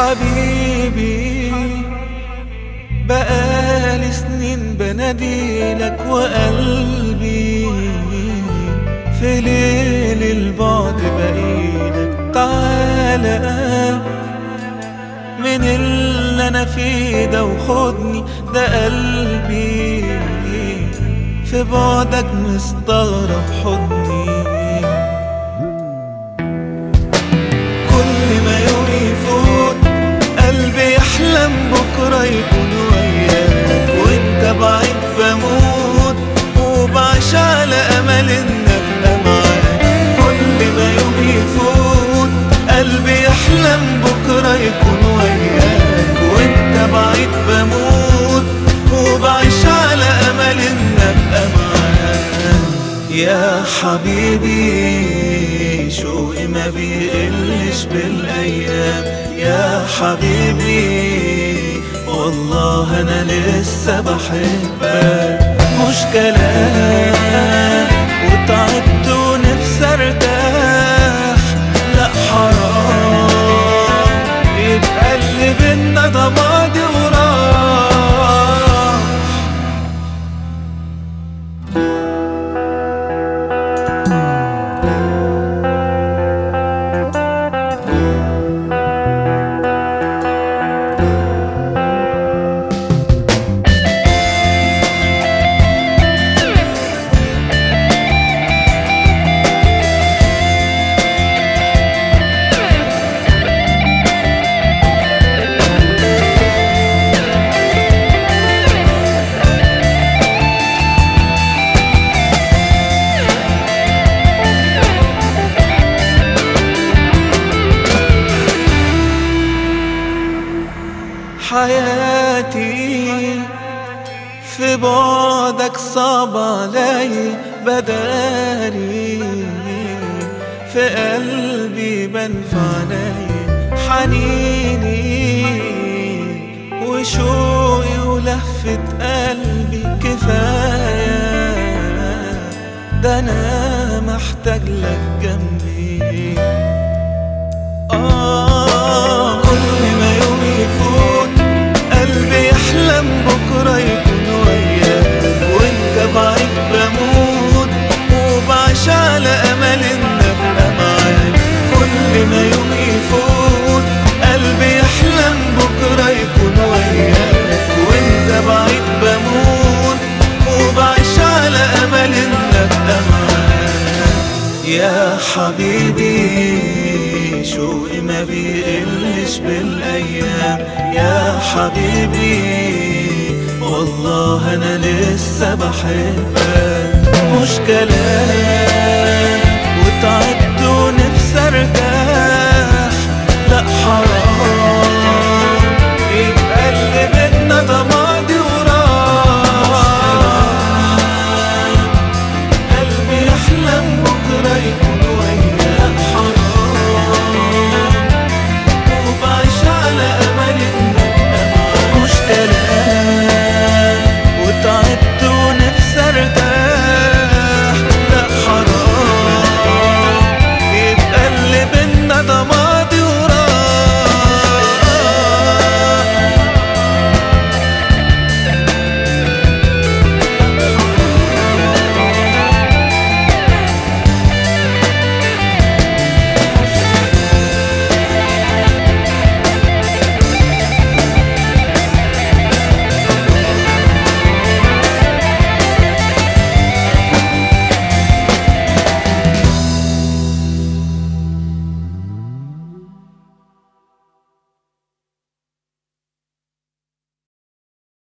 حبيبي بقالي سنين بناديلك وقلبي. في ليل البعد بقيلك تعالى من اللي أنا فيه ده وخدني ده قلبي. في بعدك مستغرب حضني بكرة يكون وياك وانت بعيد بموت وبعيش على أمل ان ابقى معاك كل ما يوم يفوت قلبي يحلم بكرة يكون وياك وانت بعيد بموت وبعيش على أمل ان ابقى معاك يا حبيبي شوقي ما بيقلش بالأيام. يا حبيبي والله أنا لسه بحبك. مش كلام. حياتي في بعدك صعب علي بداري في قلبي بنفعني حنيني وشوقي ولهفة قلبي كفاية. ده أنا محتاج لك جنبي. بعيد بموت وبعيش على إن أبقى معاك كل ما يوم يفوت قلبي يحلم بكرة يكون وياك. وإنت بعيد بموت وبعيش على إن أبقى معاك يا حبيبي شوقي ما بيقلش بالأيام. يا حبيبي والله أنا لسه بحبك مش كلام وتعبت ونفسي ارتاح لا حرام يبقى اللي بينا ده ماضي وراح قلبي يحلم بكرة يكون وياك حرام. وبعيش على أبقى معاك مش كلام. وتعبت